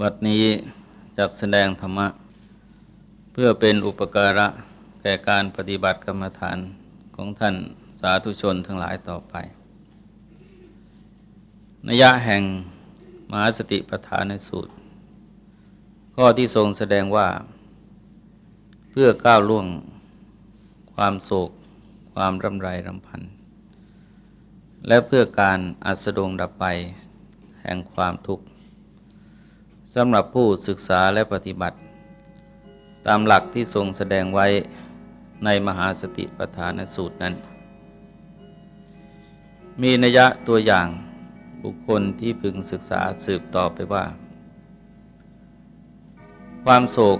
บัดนี้จักแสดงธรรมะ เพื่อเป็นอุปการะแก่การปฏิบัติกรรมฐานของท่านสาธุชนทั้งหลายต่อไปนัยะแห่งมหาสติปัฏฐานในสูตร ข้อที่ทรงแสดงว่า เพื่อก้าวล่วงความโศก ความรำไรรำพัน และเพื่อการอัสดงดับไปแห่งความทุกข์ สำหรับผู้ศึกษาและปฏิบัติ ตามหลักที่ทรงแสดงไว้ในมหาสติปัฏฐานสูตรนั้น มีนัยะตัวอย่างบุคคลที่พึงศึกษาสืบต่อไปว่า ความโศก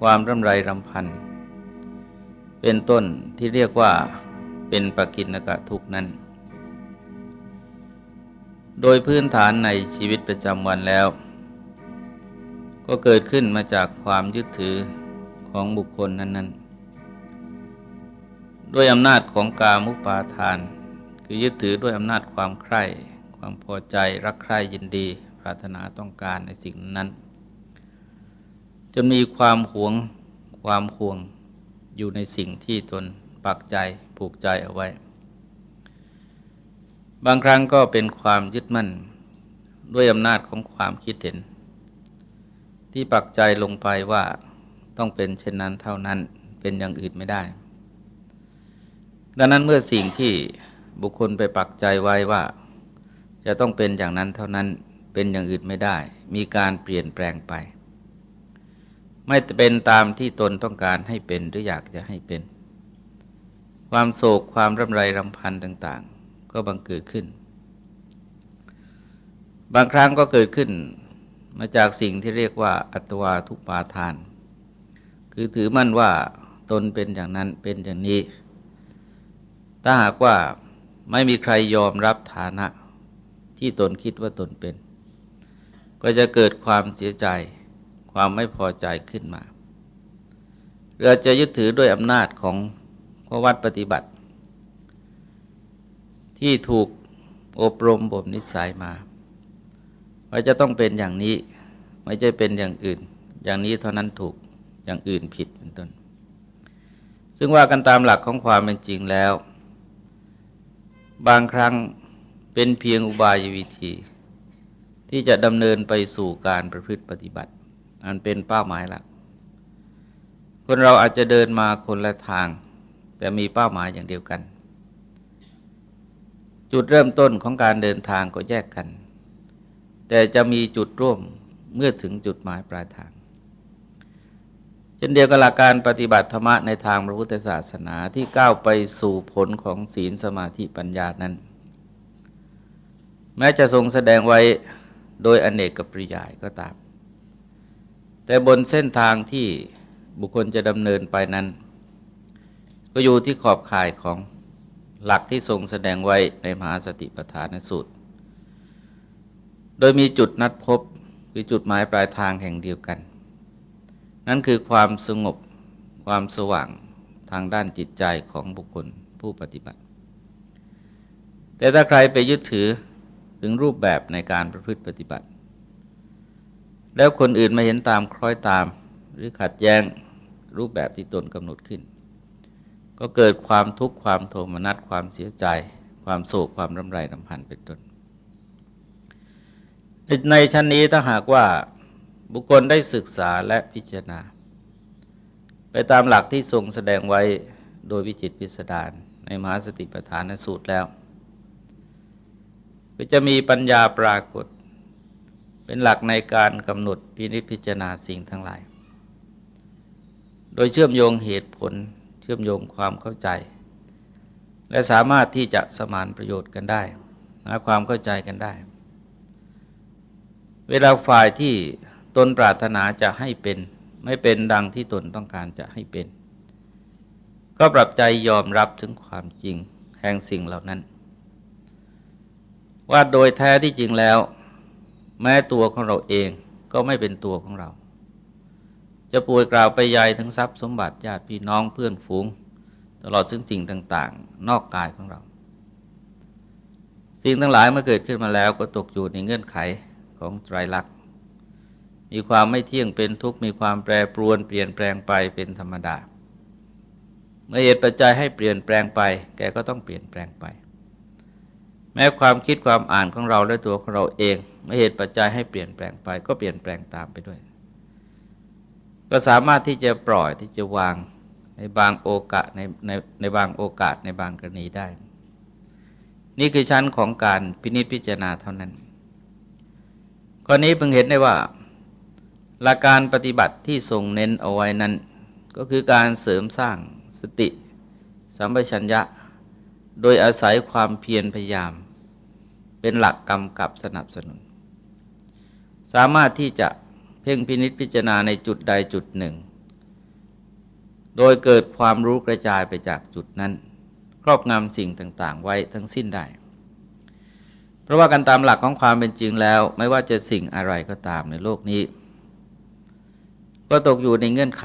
ความร่ำไรรำพัน เป็นต้นที่เรียกว่าเป็นปกินกะทุกนั้น โดยพื้นฐานในชีวิตประจำวันแล้ว ก็เกิดขึ้นมาจากความยึดถือของบุคคลนั้น ๆ ด้วยอำนาจของกามุปาทาน คือยึดถือด้วยอำนาจความใคร่ความพอใจรักใคร่ยินดี ปรารถนาต้องการในสิ่งนั้นจนมีความหวงความห่วงอยู่ในสิ่งที่ตนปักใจผูกใจเอาไว้ บางครั้งก็เป็นความยึดมั่น ด้วยอำนาจของความคิดเห็น ที่ปักใจลงไปว่าต้องเป็นเช่นนั้นเท่านั้นเป็นอย่างอื่นไม่ได้ ดังนั้นเมื่อสิ่งที่บุคคลไปปักใจไว้ว่า จะต้องเป็นอย่างนั้นเท่านั้นเป็นอย่างอื่นไม่ได้ มีการเปลี่ยนแปลงไป ไม่เป็นตามที่ตนต้องการให้เป็นหรืออยากจะให้เป็น ความโศกความรำไรรำพันต่าง ๆ ก็บังเกิดขึ้น บางครั้งก็เกิดขึ้น มาจากสิ่งที่เรียกว่า อัตวาทุปาทาน คือถือมั่นว่าตนเป็นอย่างนั้นเป็นอย่างนี้ ถ้าหากว่าไม่มีใครยอมรับฐานะที่ตนคิดว่าตนเป็น ก็จะเกิดความเสียใจ ความไม่พอใจขึ้นมาเราจะยึดถือด้วยอำนาจของข้อวัดปฏิบัติ ที่ถูกอบรมบ่มนิสัยมา ว่าจะต้องเป็นอย่างนี้ ไม่ใช่เป็นอย่างอื่น อย่างนี้เท่านั้นถูกอย่างอื่นผิดเป็นต้น ซึ่งว่ากันตามหลักของความเป็นจริงแล้ว บางครั้งเป็นเพียงอุบายวิธี ที่จะดำเนินไปสู่การประพฤติปฏิบัติ อันเป็นเป้าหมายหลัก คนเราอาจจะเดินมาคนละทาง แต่มีเป้าหมายอย่างเดียวกัน จุดเริ่มต้นของการเดินทางก็แยกกัน แต่จะมีจุดร่วมเมื่อถึงจุดหมายปลายทาง เช่นเดียวกับหลักการปฏิบัติธรรมะในทางพระพุทธศาสนาที่ก้าวไปสู่ผลของศีลสมาธิปัญญานั้น แม้จะทรงแสดงไว้โดยอเนกกับปริยายก็ตาม แต่บนเส้นทางที่บุคคลจะดำเนินไปนั้น ก็อยู่ที่ขอบข่ายของหลักที่ทรงแสดงไว้ในมหาสติปัฏฐานสูตร โดยมีจุดนัดพบคือจุดหมายปลายทางแห่งเดียวกัน นั่นคือความสงบความสว่างทางด้านจิตใจของบุคคลผู้ปฏิบัติ แต่ถ้าใครไปยึดถือถึงรูปแบบในการประพฤติปฏิบัติ แล้วคนอื่นมาเห็นตามคล้อยตาม หรือขัดแย้งรูปแบบที่ตนกำหนดขึ้น ก็เกิดความทุกข์ความโทมนัสความเสียใจ ความโศกความรำไรรำพันเป็นต้น ในชั้นนี้ถ้าหากว่าบุคคลได้ศึกษาและพิจารณา ไปตามหลักที่ทรงแสดงไว้โดยวิจิตพิสดารในมหาสติปัฏฐานสูตรแล้ว ก็จะมีปัญญาปรากฏ เป็นหลักในการกำหนดพินิจพิจารณาสิ่งทั้งหลาย โดยเชื่อมโยงเหตุผลเชื่อมโยงความเข้าใจ และสามารถที่จะสมานประโยชน์กันได้หาความเข้าใจกันได้ เวลาฝ่ายที่ตนปรารถนาจะให้เป็น ไม่เป็นดังที่ตนต้องการจะให้เป็น ก็ปรับใจยอมรับถึงความจริงแห่งสิ่งเหล่านั้น ว่าโดยแท้ที่จริงแล้ว แม้ตัวของเราเองก็ไม่เป็นตัวของเรา จะป่วยกล่าวไปใหญ่ทั้งทรัพย์สมบัติญาติพี่น้องเพื่อนฝูง ตลอดซึ่งสิ่งต่าง ๆ นอกกายของเรา สิ่งทั้งหลายเมื่อเกิดขึ้นมาแล้วก็ตกอยู่ในเงื่อนไข ของไตรลักษณ์มีความไม่เที่ยงเป็นทุกข์มีความแปรปรวนเปลี่ยนแปลงไปเป็นธรรมดา เมื่อเหตุปัจจัยให้เปลี่ยนแปลงไป แกก็ต้องเปลี่ยนแปลงไป แม้ความคิดความอ่านของเราและตัวของเราเองเมื่อเหตุปัจจัยให้เปลี่ยนแปลงไป ก็เปลี่ยนแปลงตามไปด้วย ก็สามารถที่จะปล่อยที่จะวางในบางโอกาสในในในบางโอกาสในบางกรณีได้ นี่คือชั้นของการพินิจพิจารณาเท่านั้น ข้อนี้เพิ่งเห็นได้ว่า หลักการปฏิบัติที่ทรงเน้นเอาไว้นั้น ก็คือการเสริมสร้างสติ สัมปชัญญะ โดยอาศัยความเพียรพยายาม เป็นหลักกำกับสนับสนุน สามารถที่จะเพ่งพินิษพิจารณาในจุดใดจุดหนึ่ง โดยเกิดความรู้กระจายไปจากจุดนั้น ครอบงำสิ่งต่าง ๆ ไว้ทั้งสิ้นได้ ราะว่ากันตามหลักของความเป็นจริงแล้ว ไม่ว่าจะสิ่งอะไรก็ตามในโลกนี้ ก็ตกอยู่ในเงื่อนไข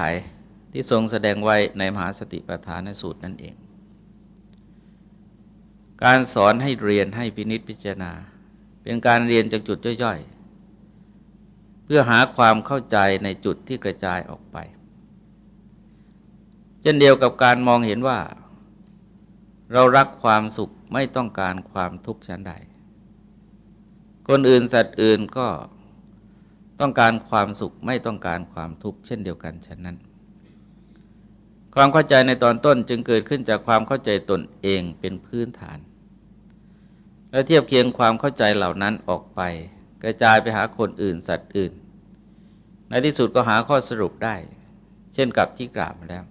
ที่ทรงแสดงไว้ในมหาสติปัฏฐานสูตรนั่นเอง การสอนให้เรียนให้พินิษพิจารณา เป็นการเรียนจากจุดย่อยๆ เพื่อหาความเข้าใจในจุดที่กระจายออกไป เช่นเดียวกับการมองเห็นว่า เรารักความสุขไม่ต้องการความทุกข์ชั้นใด คนอื่นสัตว์อื่นก็ต้องการความสุขไม่ต้องการความทุกข์เช่นเดียวกันฉะนั้น ความเข้าใจในตอนต้นจึงเกิดขึ้นจากความเข้าใจตนเองเป็นพื้นฐาน และเทียบเคียงความเข้าใจเหล่านั้นออกไป กระจายไปหาคนอื่นสัตว์อื่น ในที่สุดก็หาข้อสรุปได้ เช่นกับที่กล่าวมาแล้ว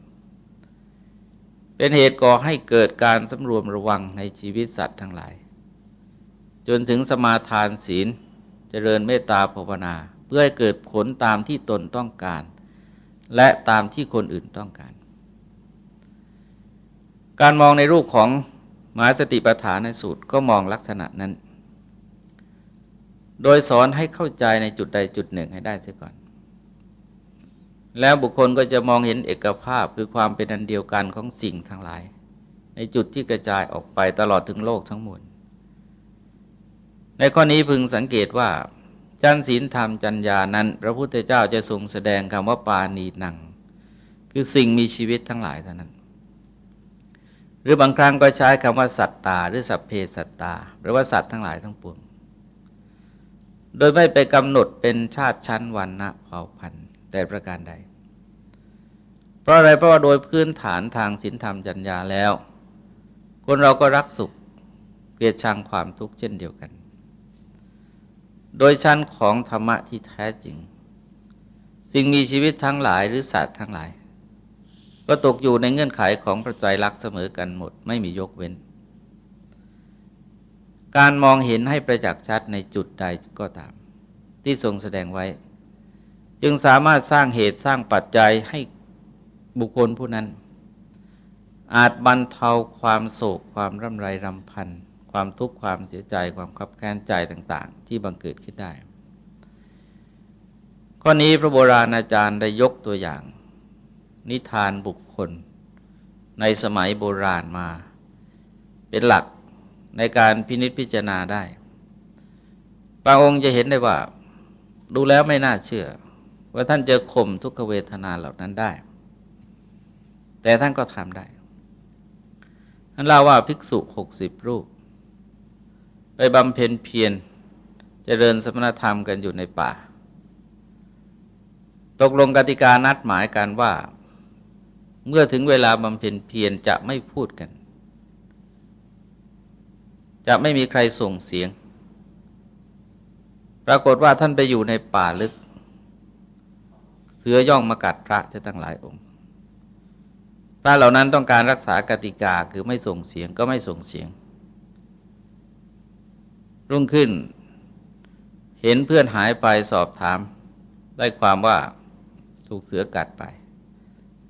เป็นเหตุก่อให้เกิดการสำรวมระวังในชีวิตสัตว์ทั้งหลาย จนถึงสมาทานศีลเจริญเมตตาภาวนา เพื่อให้เกิดผลตามที่ตนต้องการ และตามที่คนอื่นต้องการ การมองในรูปของมหาสติปัฏฐานในสูตรก็มองลักษณะนั้น โดยสอนให้เข้าใจในจุดใดจุดหนึ่งให้ได้เสียก่อน แล้วบุคคลก็จะมองเห็นเอกภาพคือความเป็นอันเดียวกันของสิ่งทั้งหลาย ในจุดที่กระจายออกไปตลอดถึงโลกทั้งหมด ในข้อนี้พึงสังเกตว่า จันศีลธรรมจัญญานั้น พระพุทธเจ้าจะทรงแสดงคำว่าปาณีนัง คือสิ่งมีชีวิตทั้งหลายเท่านั้น หรือบางครั้งก็ใช้คำว่าสัตตา หรือสัพเพสัตตาหรือว่าสัตว์ทั้งหลายทั้งปวง โดยไม่ไปกำหนดเป็นชาติชั้นวันนะเผ่าพันธุ์แต่ประการใด เพราะอะไรเพราะว่าโดยพื้นฐานทางศีลธรรมจัญญาแล้ว คนเราก็รักสุขเกลียดชังความทุกข์เช่นเดียวกัน โดยชั้นของธรรมะที่แท้จริง สิ่งมีชีวิตทั้งหลายหรือสัตว์ทั้งหลาย ก็ตกอยู่ในเงื่อนไขของประจัยลักษณ์เสมอกันหมดไม่มียกเว้น การมองเห็นให้ประจักษ์ชัดในจุดใดก็ตาม ที่ทรงแสดงไว้ จึงสามารถสร้างเหตุสร้างปัจจัยให้บุคคลผู้นั้น อาจบรรเทาความโศกความร่ำไรรำพันธ์ ความทุกข์ความเสียใจความขับแค้นใจต่างๆ ที่บังเกิดขึ้นได้ ข้อนี้พระโบราณอาจารย์ได้ยกตัวอย่าง นิทานบุคคล ในสมัยโบราณมา เป็นหลักในการพินิจพิจารณาได้ บางองค์จะเห็นได้ว่า ดูแล้วไม่น่าเชื่อ ว่าท่านจะข่มทุกขเวทนาเหล่านั้นได้ แต่ท่านก็ทำได้ท่านเล่าว่าภิกษุหกสิบรูป ไปบำเพ็ญเพียรเจริญสมณธรรมกันอยู่ในป่า ตกลงกติกานัดหมายกันว่า เมื่อถึงเวลาบำเพ็ญเพียรจะไม่พูดกัน จะไม่มีใครส่งเสียง ปรากฏว่าท่านไปอยู่ในป่าลึก เสือย่องมากัดพระจะตั้งหลายองค์พระเหล่านั้นต้องการรักษากติกาคือไม่ส่งเสียงก็ไม่ส่งเสียง รุ่งขึ้น เห็นเพื่อนหายไปสอบถาม ได้ความว่าถูกเสือกัดไป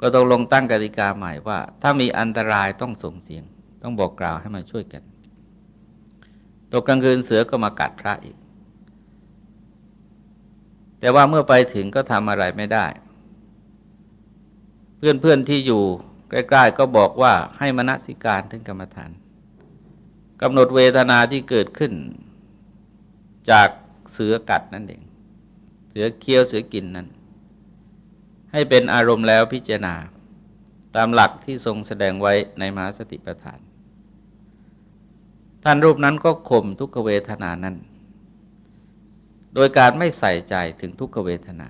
ก็ต้องลงตั้งกติกาใหม่ว่า ถ้ามีอันตรายต้องส่งเสียง ต้องบอกกล่าวให้มาช่วยกันตกกลางคืนเสือก็มากัดพระอีก แต่ว่าเมื่อไปถึงก็ทำอะไรไม่ได้ เพื่อนๆที่อยู่ใกล้ๆก็บอกว่าให้มณสิการถึงกรรมฐานกำหนดเวทนาที่เกิดขึ้น จากเสือกัดนั่นเอง เสือเคี้ยวเสือกินนั้น ให้เป็นอารมณ์แล้วพิจารณา ตามหลักที่ทรงแสดงไว้ในมหาสติปัฏฐาน ท่านรูปนั้นก็ข่มทุกขเวทนานั้น โดยการไม่ใส่ใจถึงทุกขเวทนา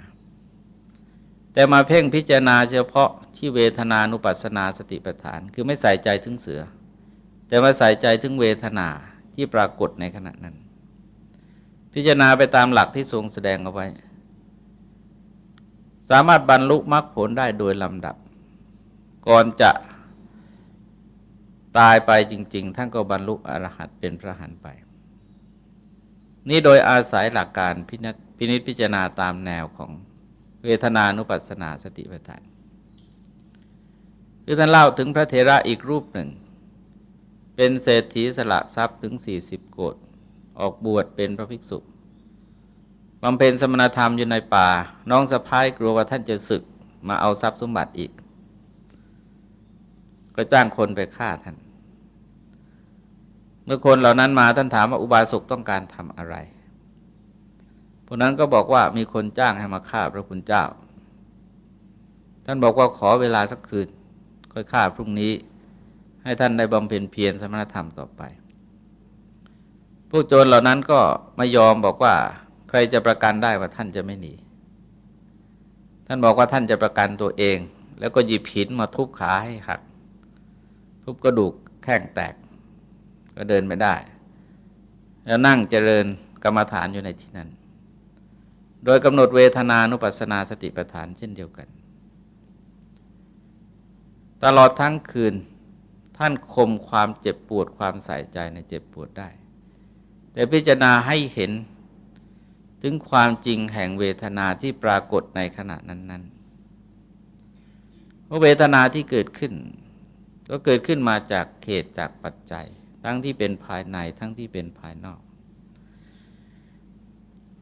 แต่มาเพ่งพิจารณาเฉพาะที่เวทนานุปัสสนาสติปัฏฐาน คือไม่ใส่ใจถึงเสือ แต่มาใส่ใจถึงเวทนาที่ปรากฏในขณะนั้น พิจารณาไปตามหลักที่ทรงแสดงเอาไว้ สามารถบรรลุมรรคผลได้โดยลำดับ ก่อนจะตายไปจริง ๆ ท่านก็บรรลุอรหัตเป็นพระหันไป นี่โดยอาศัยหลักการพินิจพิจารณาตามแนวของเวทนานุปัสสนาสติปัฏฐานคือท่านเล่าถึงพระเถระอีกรูปหนึ่ง เป็นเศรษฐีสละทรัพย์ถึงสี่สิบโกด ออกบวชเป็นพระภิกษุบำเพ็ญสมณธรรมอยู่ในป่า น้องสะพ้ายกลัวว่าท่านจะศึกมาเอาทรัพย์สมบัติอีก ก็จ้างคนไปฆ่าท่าน เมื่อคนเหล่านั้นมาท่านถามว่าอุบาสกต้องการทำอะไรพวกนั้นก็บอกว่ามีคนจ้างให้มาฆ่าพระคุณเจ้า ท่านบอกว่าขอเวลาสักคืน ค่อยฆ่าพรุ่งนี้ ให้ท่านได้บำเพ็ญเพียรสมณธรรมต่อไป พวกโจรเหล่านั้นก็ไม่ยอมบอกว่า ใครจะประกันได้ว่าท่านจะไม่หนี ท่านบอกว่าท่านจะประกันตัวเอง แล้วก็หยิบหินมาทุบขาให้หัก ทุบกระดูกแข้งแตก ก็เดินไม่ได้ แล้วนั่งเจริญกรรมฐานอยู่ในที่นั้น โดยกำหนดเวทนานุปัสสนาสติปัฏฐานเช่นเดียวกัน ตลอดทั้งคืนท่านคมความเจ็บปวดความใส่ใจในเจ็บปวดได้ แต่พิจารณาให้เห็นถึงความจริงแห่งเวทนาที่ปรากฏในขณะนั้นๆว่าเวทนาที่เกิดขึ้น ก็เกิดขึ้นมาจากเขตจากปัจจัย ทั้งที่เป็นภายในทั้งที่เป็นภายนอก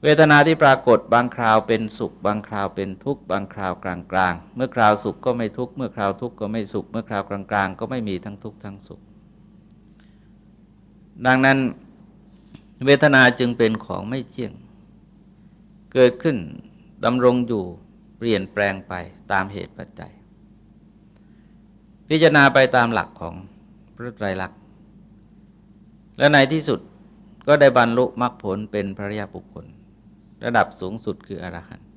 เวทนาที่ปรากฏบางคราวเป็นสุข บางคราวเป็นทุกข์บางคราวกลางกลางเมื่อคราวสุขก็ไม่ทุกข์เมื่อคราวทุกข์ก็ไม่สุข เมื่อคราวกลางกลางก็ไม่มีทั้งทุกข์ทั้งสุข ดังนั้น เวทนาจึงเป็นของไม่เที่ยง เกิดขึ้นดำรงอยู่เปลี่ยนแปลงไปตามเหตุปัจจัย พิจารณาไปตามหลักของพระไตรลักษณ์และในที่สุดก็ได้บรรลุมรรคผลเป็นพระยาบุคคล ระดับสูงสุดคืออรหันต์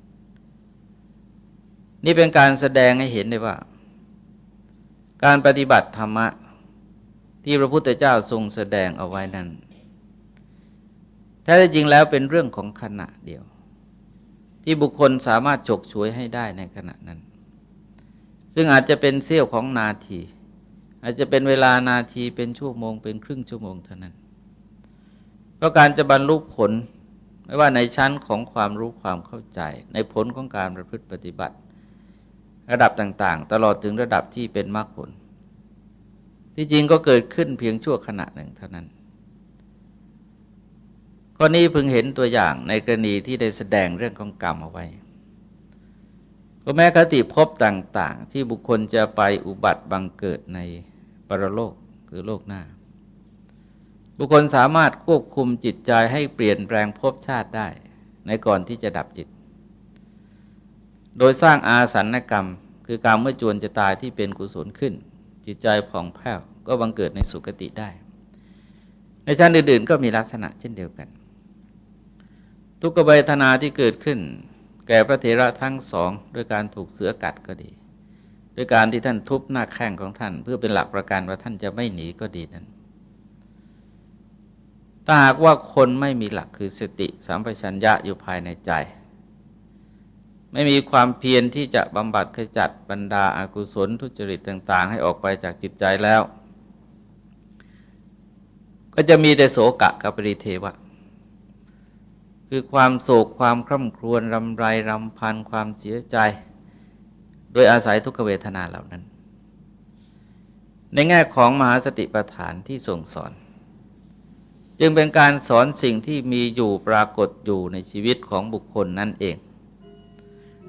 นี่เป็นการแสดงให้เห็นได้ว่า การปฏิบัติธรรมะที่พระพุทธเจ้าทรงแสดงเอาไว้นั้น แท้จริงแล้วเป็นเรื่องของขณะเดียว ที่บุคคลสามารถฉกช่วยให้ได้ในขณะนั้น ซึ่งอาจจะเป็นเสี้ยวของนาที อาจจะเป็นเวลานาทีเป็นชั่วโมง เป็นครึ่งชั่วโมงเท่านั้น เพราะการจะบรรลุผลไม่ว่าในชั้นของความรู้ความเข้าใจ ในผลของการประพฤติปฏิบัติ ระดับต่างๆ ตลอดถึงระดับที่เป็นมรรคผล ที่จริงก็เกิดขึ้นเพียงชั่วขณะหนึ่งเท่านั้น ข้อนี้พึงเห็นตัวอย่างในกรณีที่ได้แสดงเรื่องของกรรมเอาไว้ก็แม้คติพบต่าง ๆ ที่บุคคลจะไปอุบัติบังเกิดในปรโลกคือโลกหน้า บุคคลสามารถควบคุมจิตใจให้เปลี่ยนแปลงภพชาติได้ ในก่อนที่จะดับจิต โดยสร้างอาสันกรรม คือการเมื่อจวนจะตายที่เป็นกุศลขึ้น จิตใจผ่องแผ้วก็บังเกิดในสุคติได้ ในชั้นอื่นๆ ก็มีลักษณะเช่นเดียวกัน ทุกขเวทนาที่เกิดขึ้น แก่พระเถระทั้งสองด้วยการถูกเสือกัดก็ดี ด้วยการที่ท่านทุบหน้าแข้งของท่าน เพื่อเป็นหลักประกันว่าท่านจะไม่หนีก็ดีนั้นถ้าหากว่าคนไม่มีหลักคือสติสัมปชัญญะอยู่ภายในใจ ไม่มีความเพียรที่จะบำบัดขจัดบรรดาอากุศลทุจริตต่าง ๆ ให้ออกไปจากจิตใจแล้ว ก็จะมีแต่โศกะกับปริเทวะ คือความโศกความคร่ำครวญรำไรรำพันความเสียใจ โดยอาศัยทุกขเวทนาเหล่านั้น ในแง่ของมหาสติปัฏฐานที่ทรงสอน จึงเป็นการสอนสิ่งที่มีอยู่ปรากฏอยู่ในชีวิตของบุคคลนั่นเอง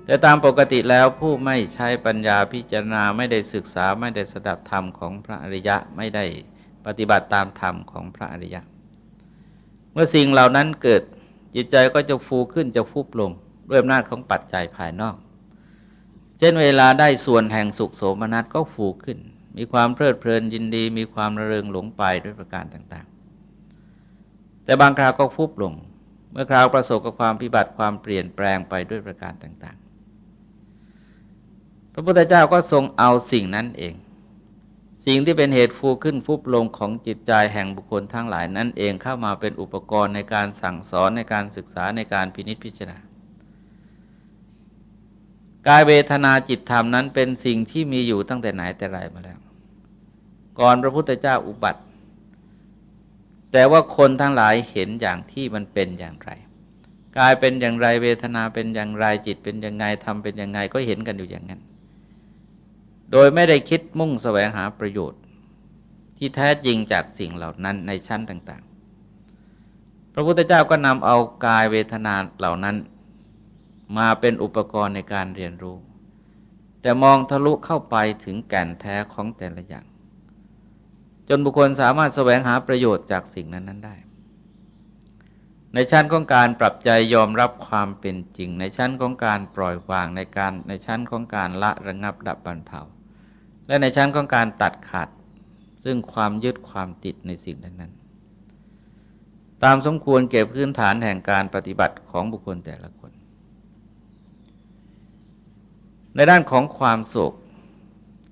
แต่ตามปกติแล้วผู้ไม่ใช้ปัญญาพิจารณาไม่ได้ศึกษาไม่ได้สดับธรรมของพระอริยะไม่ได้ปฏิบัติตามธรรมของพระอริยะ เมื่อสิ่งเหล่านั้นเกิด จิตใจก็จะฟูขึ้นจะฟุบลง ด้วยอำนาจของปัจจัยภายนอก เช่นเวลาได้ส่วนแห่งสุขโสมนัสก็ฟูขึ้น มีความเพลิดเพลินยินดี มีความระเริงหลงไปด้วยประการต่างๆ แต่บางคราวก็ฟุบลง เมื่อคราวประสบกับความพิบัติความเปลี่ยนแปลงไปด้วยประการต่างๆ พระพุทธเจ้าก็ทรงเอาสิ่งนั้นเอง สิ่งที่เป็นเหตุฟูขึ้นฟุบลงของจิตใจแห่งบุคคลทั้งหลายนั้นเองเข้ามาเป็นอุปกรณ์ในการสั่งสอนในการศึกษาในการพินิจพิจารณากายเวทนาจิตธรรมนั้นเป็นสิ่งที่มีอยู่ตั้งแต่ไหนแต่ไรมาแล้ว ก่อนพระพุทธเจ้าอุบัติ แต่ว่าคนทั้งหลายเห็นอย่างที่มันเป็นอย่างไรกายเป็นอย่างไรเวทนาเป็นอย่างไรจิตเป็นยังไงธรรมเป็นยังไงก็เห็นกันอยู่อย่างนั้น โดยไม่ได้คิดมุ่งแสวงหาประโยชน์ ที่แท้จริงจากสิ่งเหล่านั้นในชั้นต่าง ๆ พระพุทธเจ้าก็นำเอากายเวทนาเหล่านั้น มาเป็นอุปกรณ์ในการเรียนรู้ แต่มองทะลุเข้าไปถึงแก่นแท้ของแต่ละอย่าง จนบุคคลสามารถแสวงหาประโยชน์จากสิ่งนั้นนั้นได้ในชั้นของการปรับใจยอมรับความเป็นจริง ในชั้นของการปล่อยวางในการในชั้นของการละระงับดับบรรเทา และในชั้นของการตัดขาด ซึ่งความยึดความติดในสิ่งนั้นตามสมควรเก็บพื้นฐานแห่งการปฏิบัติของบุคคลแต่ละคน ในด้านของความโศก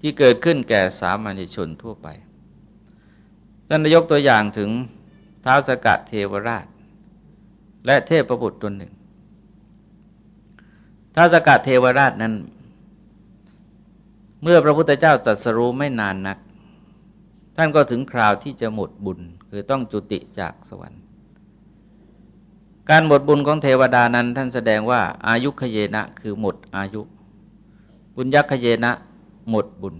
ที่เกิดขึ้นแก่สามัญชนทั่วไปท่านยกตัวอย่างถึงท้าวสกัดเทวราช และเทพประบุตรตนหนึ่งท้าวสกัดเทวราชนั้น เมื่อพระพุทธเจ้าตรัสรู้ไม่นานนัก ท่านก็ถึงคราวที่จะหมดบุญ คือต้องจุติจากสวรรค์ การหมดบุญของเทวดานั้นท่านแสดงว่า อายุขเยนะคือหมดอายุ บุญยักขเยนะหมดบุญ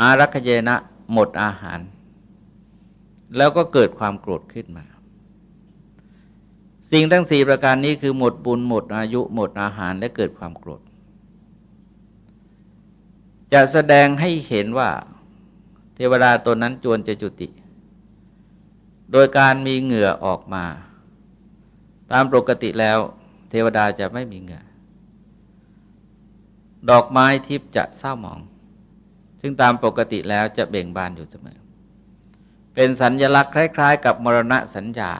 อารักขเยนะหมดอาหาร แล้วก็เกิดความโกรธขึ้นมาสิ่งทั้งสี่ประการนี้คือหมดบุญหมดอายุหมดอาหารและเกิดความโกรธ จะแสดงให้เห็นว่า เทวดาตนนั้นจวนจะจุติ โดยการมีเหงื่อออกมา ตามปกติแล้ว เทวดาจะไม่มีเหงื่อ ดอกไม้ทิพย์จะเศร้าหมอง ซึ่งตามปกติแล้วจะเบ่งบานอยู่เสมอ เป็นสัญญลักษณ์คล้าย ๆ กับมรณะสัญญา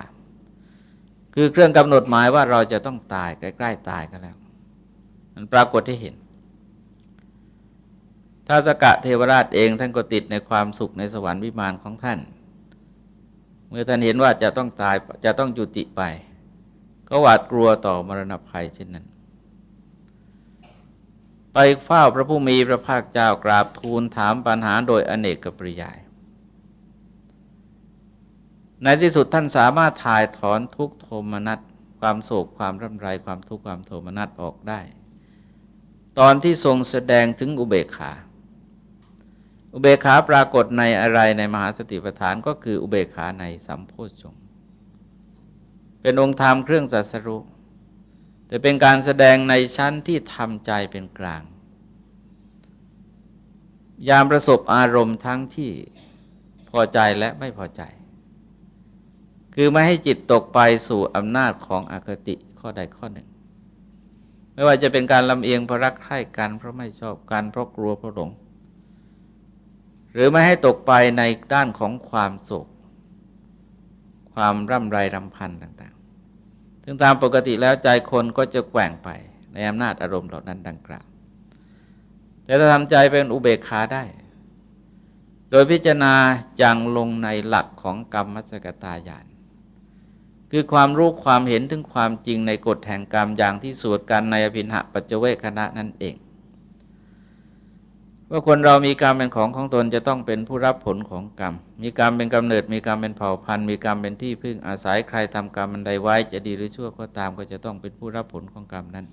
คือเครื่องกำหนดหมายว่าเราจะต้องตายใกล้ ๆ ตายกันแล้ว มันปรากฏให้เห็น ถ้าสกะเทวราชเองท่านก็ติดในความสุขในสวรรค์วิมานของท่าน เมื่อท่านเห็นว่าจะต้องตายจะต้องจุติไป ก็หวาดกลัวต่อมรณะภัยเช่นนั้น ไปเฝ้าพระผู้มีพระภาคเจ้ากราบทูลถามปัญหาโดยอเนกกปริยาย ในที่สุดท่านสามารถถ่ายถอนทุกโทมนัสความโศกความร่ำไรความทุกข์ความโทมนัสออกได้ ตอนที่ทรงแสดงถึงอุเบกขา อุเบกขาปรากฏในอะไรในมหาสติปัฏฐานก็คืออุเบกขาในสัมโพชฌงเป็นองค์ธรรมเครื่องสัสรุแต่เป็นการแสดงในชั้นที่ทำใจเป็นกลาง ยามประสบอารมณ์ทั้งที่พอใจและไม่พอใจ คือไม่ให้จิตตกไปสู่อำนาจของอคติข้อใดข้อหนึ่ง ไม่ว่าจะเป็นการลำเอียงเพราะรักใคร่กันเพราะไม่ชอบกันเพราะกลัวเพราะหลง หรือไม่ให้ตกไปในด้านของความโศก ความร่ำไรรำพันต่างๆ ซึ่งตามปกติแล้วใจคนก็จะแกว่งไปในอำนาจอารมณ์เหล่านั้นดังกล่าว แต่ถ้าทำใจเป็นอุเบกขาได้ โดยพิจารณาจังลงในหลักของกรรมมัสกตาญาณ คือความรู้ความเห็นถึงความจริงในกฎแห่งกรรมอย่างที่สวดกันในอภินหะปัจเจเวคณะนั่นเอง ว่าคนเรามีกรรมเป็นของของตนจะต้องเป็นผู้รับผลของกรรม มีกรรมเป็นกำเนิด มีกรรมเป็นเผ่าพันธุ์ มีกรรมเป็นที่พึ่งอาศัยใครทำกรรมมันใดไว้ จะดีหรือชั่วก็ตามก็จะต้องเป็นผู้รับผลของกรรมนั้น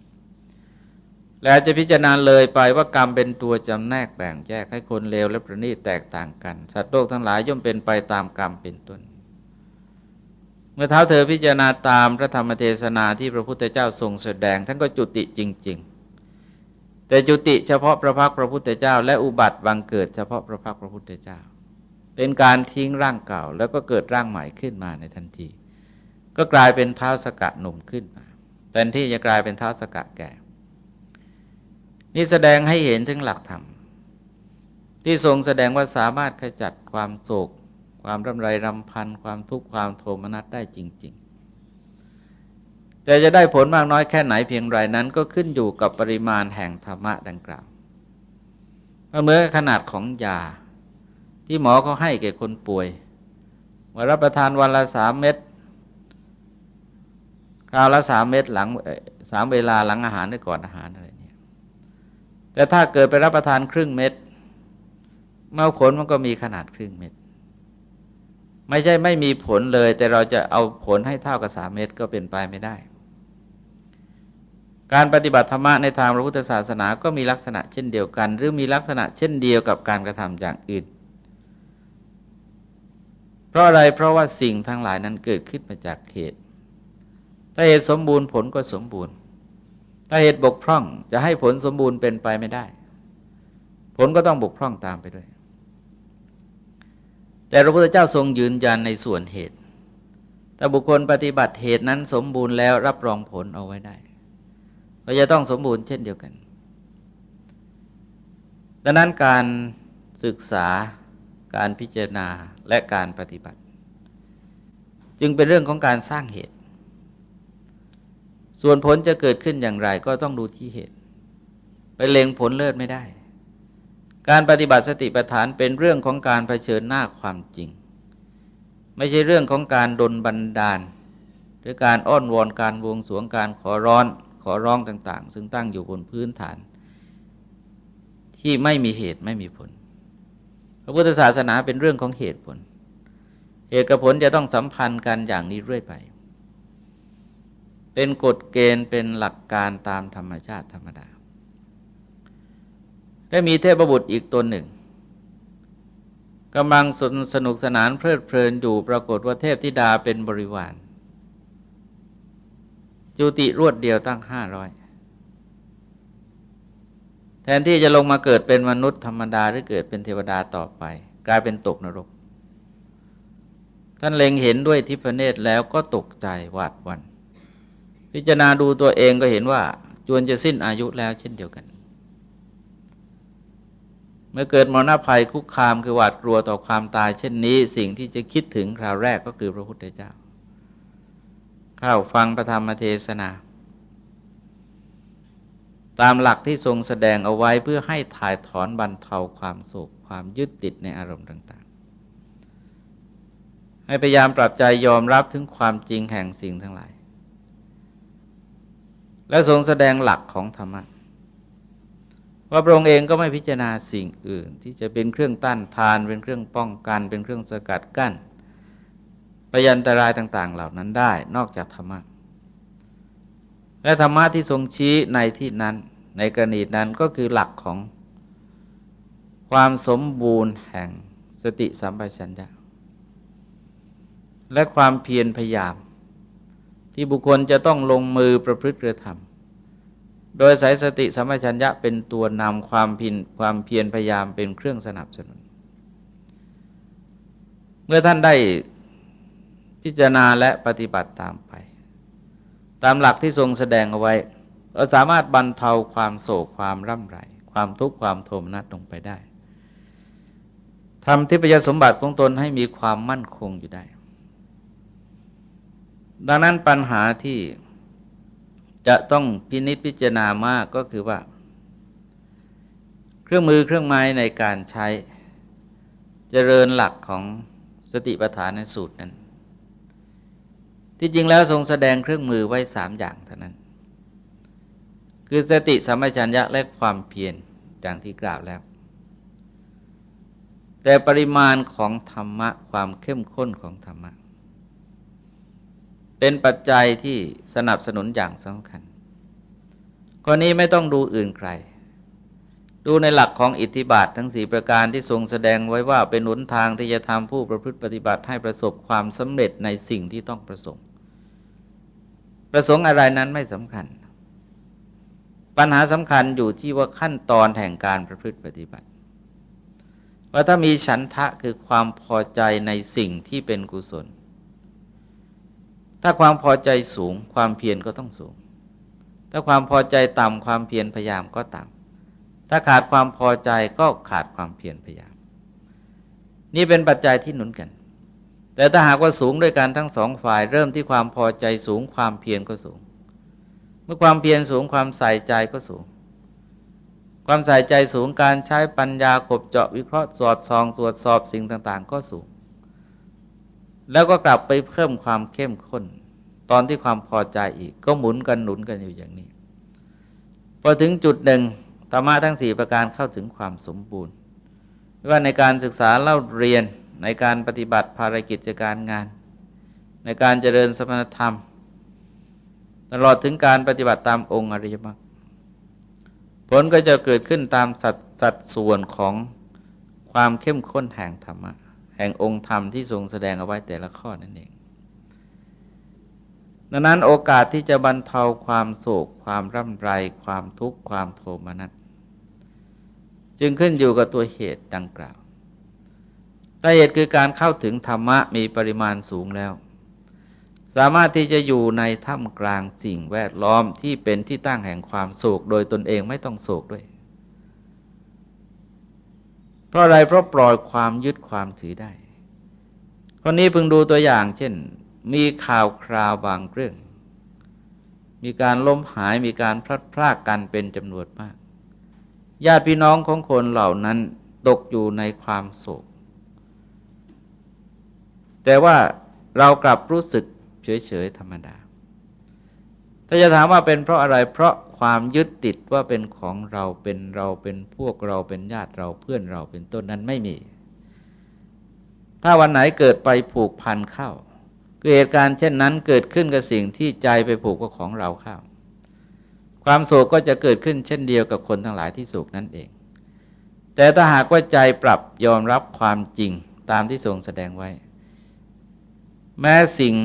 และจะพิจารณาเลยไปว่ากรรมเป็นตัวจำแนกแบ่งแยกให้คนเลวและประณีตแตกต่างกัน สัตว์โลกทั้งหลายย่อมเป็นไปตามกรรมเป็นต้น เมื่อเท้าเธอพิจารณาตามพระธรรมเทศนาที่พระพุทธเจ้าทรงแสดงท่านก็จุติจริง ๆ แต่จุติเฉพาะพระพักพระพุทธเจ้า และอุบัติบังเกิดเฉพาะพระพักพระพุทธเจ้า เป็นการทิ้งร่างเก่าแล้วก็เกิดร่างใหม่ขึ้นมาในทันที ก็กลายเป็นเท้าสกัดหนุ่มขึ้นมาแทนที่จะกลายเป็นเท้าสกะแก่นี่แสดงให้เห็นถึงหลักธรรมที่ทรงแสดงว่าสามารถขจัดความโศก ความรำไรรำพัน ความทุกข์ความโทมนัสได้จริง แต่จะได้ผลมากน้อยแค่ไหนเพียงไรนั้น ก็ขึ้นอยู่กับปริมาณแห่งธรรมะดังกล่าวเมื่อขนาดของยา ที่หมอเขาให้แก่คนป่วยว่ารับประทานวันละสามเม็ดคราวละสามเม็ดหลังสามเวลาหลังอาหารหรือก่อนอาหารอะไรเนี่ย แต่ถ้าเกิดไปรับประทานครึ่งเม็ดเมื่อผลมันก็มีขนาดครึ่งเม็ดไม่ใช่ไม่มีผลเลย แต่เราจะเอาผลให้เท่ากับสามเม็ดก็เป็นไปไม่ได้ การปฏิบัติธรรมะในทางพระพุทธศาสนาก็มีลักษณะเช่นเดียวกัน หรือมีลักษณะเช่นเดียวกับการกระทำอย่างอื่น เพราะอะไรเพราะว่าสิ่งทั้งหลายนั้นเกิดขึ้นมาจากเหตุ ถ้าเหตุสมบูรณ์ผลก็สมบูรณ์ ถ้าเหตุบกพร่องจะให้ผลสมบูรณ์เป็นไปไม่ได้ ผลก็ต้องบกพร่องตามไปด้วย แต่พระพุทธเจ้าทรงยืนยันในส่วนเหตุถ้าบุคคลปฏิบัติเหตุนั้นสมบูรณ์แล้วรับรองผลเอาไว้ได้ ก็จะต้องสมบูรณ์เช่นเดียวกัน ดังนั้นการศึกษาการพิจารณาและการปฏิบัติ จึงเป็นเรื่องของการสร้างเหตุ ส่วนผลจะเกิดขึ้นอย่างไรก็ต้องดูที่เหตุ ไปเล็งผลเลิศไม่ได้ การปฏิบัติสติปัฏฐานเป็นเรื่องของการเผชิญหน้าความจริง ไม่ใช่เรื่องของการดนบันดาล หรือการอ้อนวอนการวงสวงการขอร้อน ขอร้องต่าง ๆ ซึ่งตั้งอยู่บนพื้นฐาน ที่ไม่มีเหตุไม่มีผล พระพุทธศาสนาเป็นเรื่องของเหตุผล เหตุกับผลจะต้องสัมพันธ์กันอย่างนี้เรื่อยไป เป็นกฎเกณฑ์เป็นหลักการตามธรรมชาติธรรมดา ได้มีเทพบุตรอีกตนหนึ่งกำลังสนุกสนานเพลิดเพลินอยู่ปรากฏว่าเทพธิดาเป็นบริวาร จุติรวดเดียวตั้งห้าร้อยแทนที่จะลงมาเกิดเป็นมนุษย์ธรรมดาหรือเกิดเป็นเทวดาต่อไป กลายเป็นตกนรก ท่านเล็งเห็นด้วยทิพเนตรแล้วก็ตกใจหวาดวัน พิจารณาดูตัวเองก็เห็นว่าจวนจะสิ้นอายุแล้วเช่นเดียวกัน เมื่อเกิดมรณะภัยคุกคามคือหวาดกลัวต่อความตายเช่นนี้ สิ่งที่จะคิดถึงคราวแรกก็คือพระพุทธเจ้า เข้าฟังพระธรรมเทศนา ตามหลักที่ทรงแสดงเอาไว้เพื่อให้ถ่ายถอนบรรเทาความโศกความยึดติดในอารมณ์ต่าง ๆ ให้พยายามปรับใจยอมรับถึงความจริงแห่งสิ่งทั้งหลาย และทรงแสดงหลักของธรรมะว่าพระองค์เองก็ไม่พิจารณาสิ่งอื่น ที่จะเป็นเครื่องต้านทานเป็นเครื่องป้องกัน เป็นเครื่องสกัดกั้น พยันตรายต่าง ๆ เหล่านั้นได้นอกจากธรรมะ และธรรมะที่ทรงชี้ในที่นั้น ในกรณีนั้นก็คือหลักของความสมบูรณ์แห่งสติสัมปชัญญะและความเพียรพยายาม ที่บุคคลจะต้องลงมือประพฤติกระทำโดยสายสติสัมปชัญญะเป็นตัวนำความเพียรความเพียรพยายามเป็นเครื่องสนับสนุน เมื่อท่านได้ พิจารณาและปฏิบัติตามไป ตามหลักที่ทรงแสดงเอาไว้เราสามารถบรรเทาความโศกความร่ำไร ความทุกข์ความโทมนัสลงไปได้ทำทิพยสมบัติของตนให้มีความมั่นคงอยู่ได้ ดังนั้นปัญหาที่จะต้องพินิจพิจารณามากก็คือว่า เครื่องมือเครื่องไม้ในการใช้เจริญหลักของสติปัฏฐานในสูตรนั้น ที่จริงแล้วทรงแสดงเครื่องมือไว้สามอย่างเท่านั้น คือสติสัมปชัญญะและความเพียรอย่างที่กล่าวแล้ว แต่ปริมาณของธรรมะความเข้มข้นของธรรมะ เป็นปัจจัยที่สนับสนุนอย่างสำคัญกรณีไม่ต้องดูอื่นใคร ดูในหลักของอิทธิบาททั้งสี่ประการที่ทรงแสดงไว้ว่าเป็นหนทางที่จะทำผู้ประพฤติปฏิบัติให้ประสบความสำเร็จในสิ่งที่ต้องประสงค์ ประสงค์อะไรนั้นไม่สำคัญ ปัญหาสำคัญอยู่ที่ว่าขั้นตอนแห่งการประพฤติปฏิบัติ ว่าถ้ามีฉันทะคือความพอใจในสิ่งที่เป็นกุศล ถ้าความพอใจสูงความเพียรก็ต้องสูง ถ้าความพอใจต่ำความเพียรพยายามก็ต่ำถ้าขาดความพอใจก็ขาดความเพียรพยายาม นี่เป็นปัจจัยที่หนุนกัน แต่ถ้าหากว่าสูงด้วยกันทั้งสองฝ่าย เริ่มที่ความพอใจสูงความเพียรก็สูง เมื่อความเพียรสูงความใส่ใจก็สูง ความใส่ใจสูงการใช้ปัญญาขบเจาะวิเคราะห์สอดส่องตรวจสอบสิ่งต่าง ๆ ก็สูง แล้วก็กลับไปเพิ่มความเข้มข้น ตอนที่ความพอใจอีก ก็หมุนกันหนุนกันอยู่อย่างนี้พอถึงจุดหนึ่งธรรมะทั้งสี่ประการเข้าถึงความสมบูรณ์ว่าในการศึกษาเล่าเรียน ในการปฏิบัติภารกิจการงาน ในการเจริญสมณธรรม ตลอดถึงการปฏิบัติตามองค์อริยมรรคผลก็จะเกิดขึ้นตามสัดสัดส่วนของความเข้มข้นแห่งธรรมะแห่งองค์ธรรมที่ทรงแสดงเอาไว้แต่ละข้อนั่นเองดังนั้นโอกาสที่จะบรรเทาความโศก ความร่ำไร ความทุกข์ความโทมนัสจึงขึ้นอยู่กับตัวเหตุดังกล่าว สาเหตุคือการเข้าถึงธรรมะมีปริมาณสูงแล้ว สามารถที่จะอยู่ในถ้ำกลางสิ่งแวดล้อมที่เป็นที่ตั้งแห่งความโศกโดยตนเองไม่ต้องโศกด้วย เพราะอะไรเพราะปล่อยความยึดความถือได้คนนี้พึงดูตัวอย่างเช่น มีข่าวคราวบางเรื่อง มีการล้มหายมีการพลัดพรากกันเป็นจำนวนมาก ญาติพี่น้องของคนเหล่านั้นตกอยู่ในความโศก แต่ว่าเรากลับรู้สึกเฉยๆธรรมดา ถ้าจะถามว่าเป็นเพราะอะไร เพราะความยึดติดว่าเป็นของเราเป็นเราเป็นพวกเราเป็นญาติเราเพื่อนเราเป็นต้นนั้นไม่มี ถ้าวันไหนเกิดไปผูกพันเข้าเหตุการณ์เช่นนั้นเกิดขึ้นกับสิ่งที่ใจไปผูกกับของเราเข้า ความโศกก็จะเกิดขึ้นเช่นเดียวกับคนทั้งหลายที่โศกนั่นเอง แต่ถ้าหากว่าใจปรับยอมรับความจริงตามที่ทรงแสดงไว้ แม้สิ่ง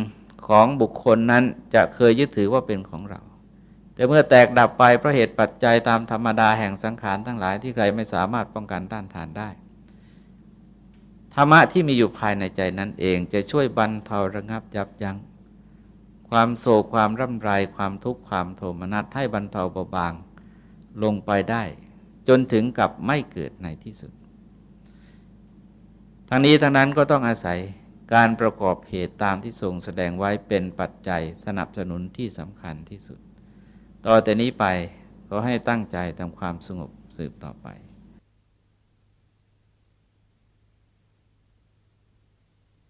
ของบุคคลนั้นจะเคยยึดถือว่าเป็นของเรา แต่เมื่อแตกดับไปเพราะเหตุปัจจัยตามธรรมดาแห่งสังขารทั้งหลายที่ใครไม่สามารถป้องกันต้านทานได้ ธรรมะที่มีอยู่ภายในใจนั้นเองจะช่วยบรรเทาระงับยับยัง้งความโศกความร่ำไรความทุกข์ความโทมนัสให้บรรเทาเบาบางลงไปได้ จนถึงกับไม่เกิดในที่สุดทางนี้ทางนั้นก็ต้องอาศัย การประกอบเหตุตามที่ทรงแสดงไว้เป็นปัจจัยสนับสนุนที่สำคัญที่สุด ต่อแต่นี้ไปก็ให้ตั้งใจทำความสงบสืบต่อไป